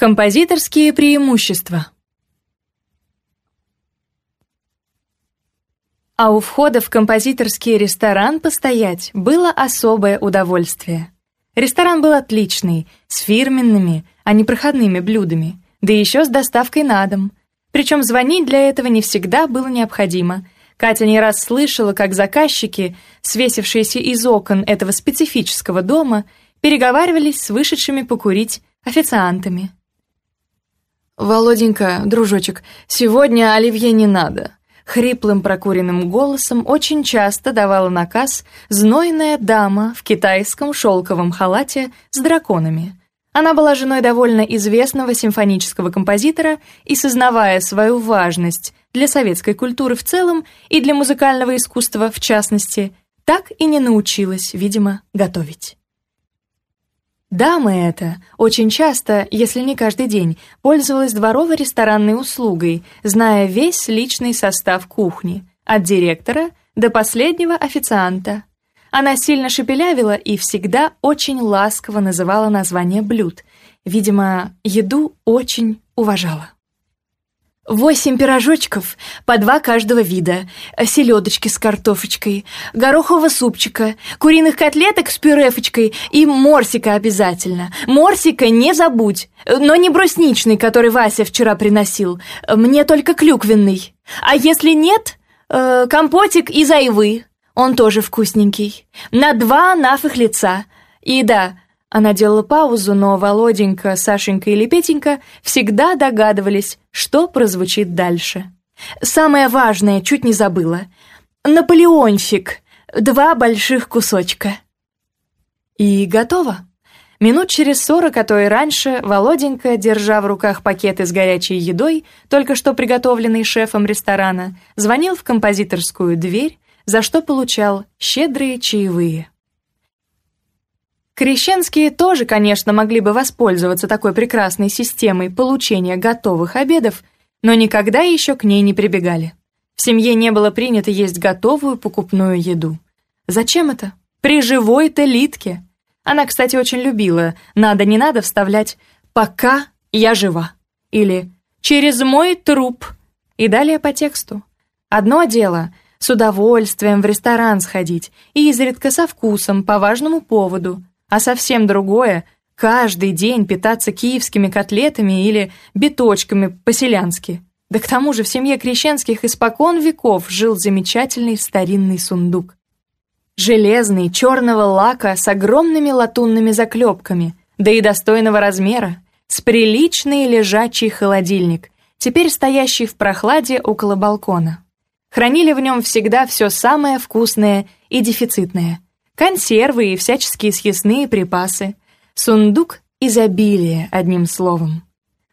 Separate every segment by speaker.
Speaker 1: Композиторские преимущества А у входа в композиторский ресторан постоять было особое удовольствие. Ресторан был отличный, с фирменными, а не проходными блюдами, да еще с доставкой на дом. Причем звонить для этого не всегда было необходимо. Катя не раз слышала, как заказчики, свесившиеся из окон этого специфического дома, переговаривались с вышедшими покурить официантами.
Speaker 2: Володенька, дружочек, сегодня оливье не надо». Хриплым прокуренным голосом очень часто давала наказ знойная дама в китайском шелковом халате с драконами. Она была женой довольно известного симфонического композитора и, сознавая свою важность для советской культуры в целом и для музыкального искусства в частности, так и не научилась, видимо, готовить. Дама эта очень часто, если не каждый день, пользовалась дворовой ресторанной услугой, зная весь личный состав кухни, от директора до последнего официанта. Она сильно шепелявила и всегда очень ласково называла названия блюд. Видимо, еду очень уважала. Восемь пирожочков, по два каждого вида, селедочки с картофочкой, горохового супчика, куриных котлеток с пюрефочкой и морсика обязательно. Морсика не забудь, но не брусничный, который Вася вчера приносил. Мне только клюквенный. А если нет, э, компотик из айвы. Он тоже вкусненький. На два нафых лица. И да, она делала паузу, но Володенька, Сашенька или Петенька всегда догадывались, что прозвучит дальше. «Самое важное, чуть не забыла. Наполеончик. Два больших кусочка». И готово. Минут через сорок, а то и раньше, Володенька, держа в руках пакеты с горячей едой, только что приготовленный шефом ресторана, звонил в композиторскую дверь, за что получал щедрые чаевые. Крещенские тоже, конечно, могли бы воспользоваться такой прекрасной системой получения готовых обедов, но никогда еще к ней не прибегали. В семье не было принято есть готовую покупную еду. Зачем это? При живой-то Литке. Она, кстати, очень любила «надо, не надо» вставлять «пока я жива» или «через мой труп» и далее по тексту. Одно дело — с удовольствием в ресторан сходить и изредка со вкусом по важному поводу — а совсем другое — каждый день питаться киевскими котлетами или биточками по-селянски. Да к тому же в семье Крещенских испокон веков жил замечательный старинный сундук. Железный, черного лака с огромными латунными заклепками, да и достойного размера, с приличный лежачий холодильник, теперь стоящий в прохладе около балкона. Хранили в нем всегда все самое вкусное и дефицитное — консервы и всяческие съестные припасы. Сундук изобилие, одним словом.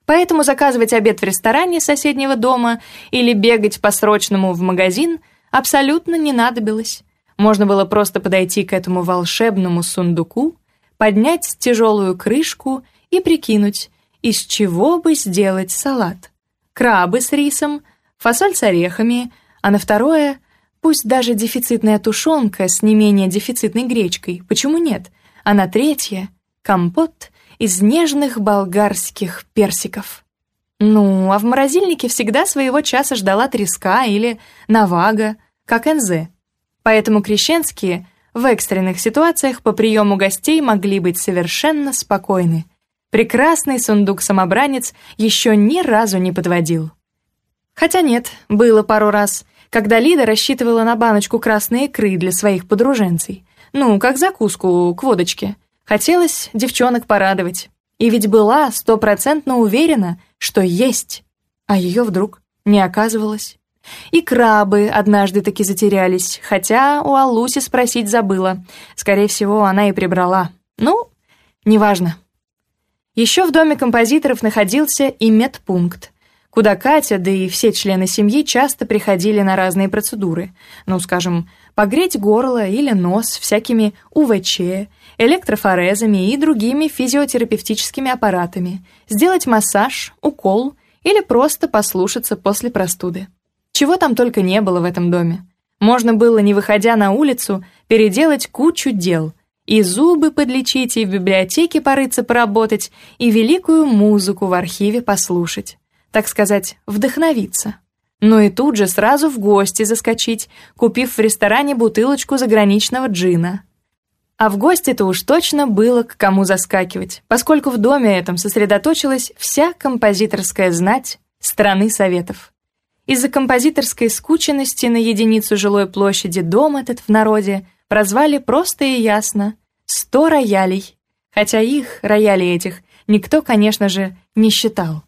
Speaker 2: Поэтому заказывать обед в ресторане соседнего дома или бегать по срочному в магазин абсолютно не надобилось. Можно было просто подойти к этому волшебному сундуку, поднять тяжелую крышку и прикинуть, из чего бы сделать салат. Крабы с рисом, фасоль с орехами, а на второе Пусть даже дефицитная тушенка с не менее дефицитной гречкой, почему нет? А на третье — компот из нежных болгарских персиков. Ну, а в морозильнике всегда своего часа ждала треска или навага, как НЗ. Поэтому крещенские в экстренных ситуациях по приему гостей могли быть совершенно спокойны. Прекрасный сундук-самобранец еще ни разу не подводил. Хотя нет, было пару раз — когда Лида рассчитывала на баночку красной икры для своих подруженцей. Ну, как закуску к водочке. Хотелось девчонок порадовать. И ведь была стопроцентно уверена, что есть. А ее вдруг не оказывалось. И крабы однажды таки затерялись, хотя у Алуси спросить забыла. Скорее всего, она и прибрала. Ну, неважно. Еще в доме композиторов находился и медпункт куда Катя, да и все члены семьи часто приходили на разные процедуры. Ну, скажем, погреть горло или нос всякими УВЧ, электрофорезами и другими физиотерапевтическими аппаратами, сделать массаж, укол или просто послушаться после простуды. Чего там только не было в этом доме. Можно было, не выходя на улицу, переделать кучу дел.
Speaker 1: И зубы подлечить, и в библиотеке порыться поработать, и великую музыку в архиве послушать так сказать, вдохновиться. Ну и тут же сразу в гости заскочить, купив в ресторане бутылочку заграничного джина. А в гости-то уж точно было к кому заскакивать, поскольку в доме этом сосредоточилась вся композиторская знать страны Советов. Из-за композиторской скученности на единицу жилой площади дом этот в народе прозвали просто и ясно «сто роялей», хотя их, роялей этих, никто, конечно же, не считал.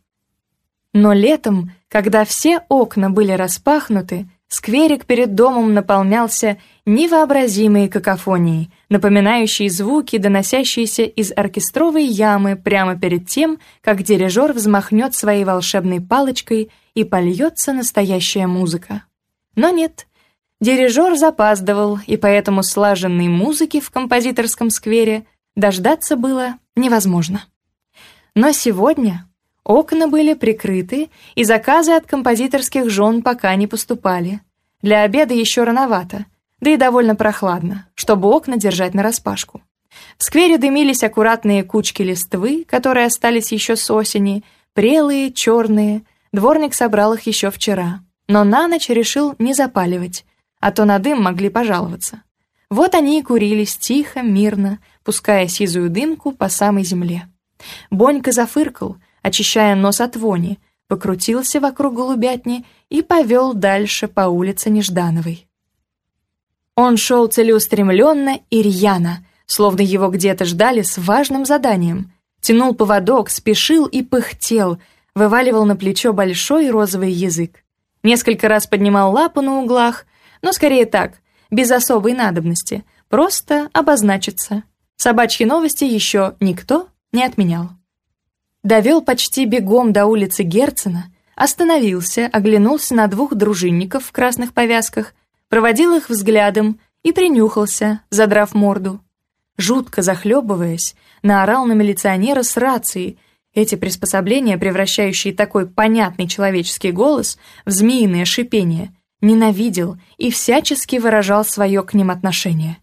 Speaker 1: Но летом, когда все окна были распахнуты, скверик перед домом наполнялся невообразимой какофонией, напоминающей звуки, доносящиеся из оркестровой ямы прямо перед тем, как дирижер взмахнет своей волшебной палочкой и польется настоящая музыка. Но нет, дирижер запаздывал, и поэтому слаженной музыки в композиторском сквере дождаться было невозможно. Но сегодня Окна были прикрыты, и заказы от композиторских жен пока не поступали. Для обеда еще рановато, да и довольно прохладно, чтобы окна держать нараспашку. В сквере дымились аккуратные кучки листвы, которые остались еще с осени, прелые, черные. Дворник собрал их еще вчера, но на ночь решил не запаливать, а то на дым могли пожаловаться. Вот они и курились тихо, мирно, пуская сизую дымку по самой земле. Бонька зафыркал — очищая нос от вони, покрутился вокруг голубятни и повел дальше по улице Неждановой. Он шел целеустремленно и рьяно, словно его где-то ждали с важным заданием. Тянул поводок, спешил и пыхтел, вываливал на плечо большой розовый язык. Несколько раз поднимал лапу на углах, но скорее так, без особой надобности, просто обозначиться. Собачьи новости еще никто не отменял довел почти бегом до улицы Герцена, остановился, оглянулся на двух дружинников в красных повязках, проводил их взглядом и принюхался, задрав морду. Жутко захлебываясь, наорал на милиционера с рацией. Эти приспособления, превращающие такой понятный человеческий голос в змеиное шипение, ненавидел и всячески выражал свое к ним отношение.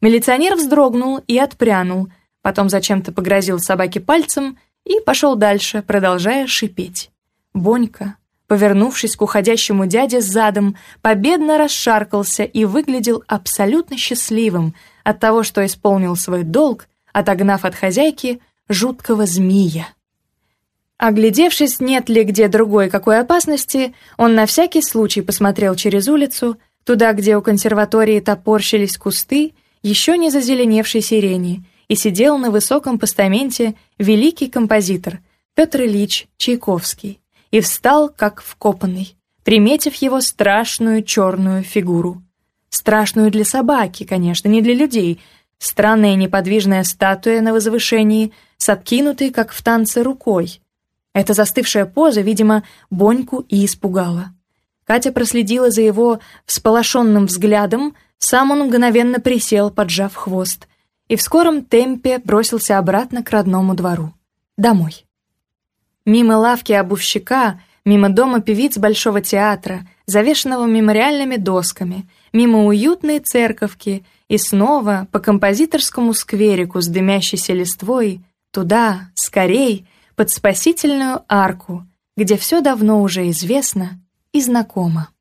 Speaker 1: Милиционер вздрогнул и отпрянул, потом зачем-то погрозил собаке пальцем — и пошел дальше, продолжая шипеть. Бонька, повернувшись к уходящему дяде задом, победно расшаркался и выглядел абсолютно счастливым от того, что исполнил свой долг, отогнав от хозяйки жуткого змея. Оглядевшись, нет ли где другой какой опасности, он на всякий случай посмотрел через улицу, туда, где у консерватории топорщились кусты, еще не зазеленевшей сирени — и сидел на высоком постаменте великий композитор Петр Ильич Чайковский и встал как вкопанный, приметив его страшную черную фигуру. Страшную для собаки, конечно, не для людей. Странная неподвижная статуя на возвышении с откинутой, как в танце, рукой. Эта застывшая поза, видимо, Боньку и испугала. Катя проследила за его всполошенным взглядом, сам он мгновенно присел, поджав хвост — и в скором темпе бросился обратно к родному двору. Домой. Мимо лавки обувщика, мимо дома певиц Большого театра, завешенного мемориальными досками, мимо уютной церковки и снова по композиторскому скверику с дымящейся листвой, туда, скорей, под спасительную арку, где все давно уже известно и знакомо.